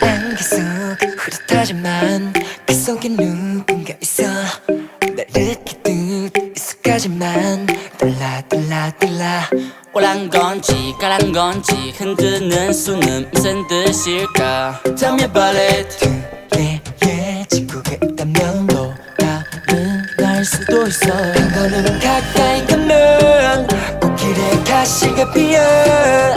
안개 속 흐릿하지만 그 속에 누군가 있어. 날 느끼듯 익숙하지만 달라 달라 달라. 오란 건지 까란 건지 흔드는 수는 무슨 뜻일까? Tell me about it. 내의 친구가 있다면 또 다른 날 수도 있어. 한 걸음 가까이 가면 꽃길에 가시가 피어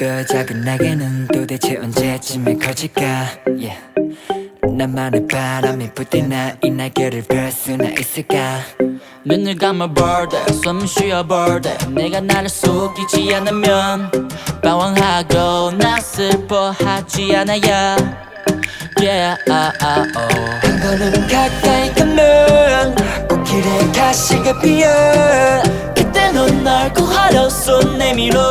그별 작은 나게는 도대체 언제쯤에 커질까? Yeah. 나만의 바람이 불 때나 이 날개를 펼 수나 있을까? 눈을 감아 bird 숨 쉬어 bird 내가 나를 속이지 않으면 방황하고 나 슬퍼하지 않아야 Yeah ah ah oh 한 걸음 가까이 가면 꽃길에 가시가 피어. 그때 넌날 구하려 손 내밀어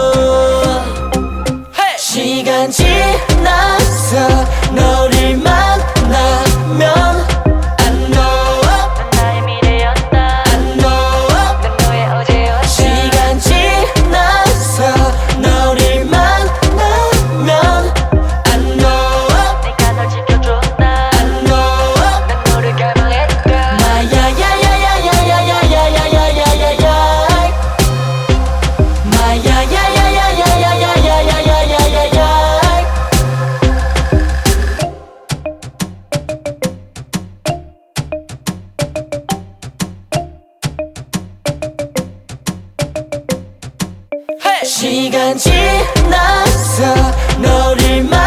시간 지나서 너를 만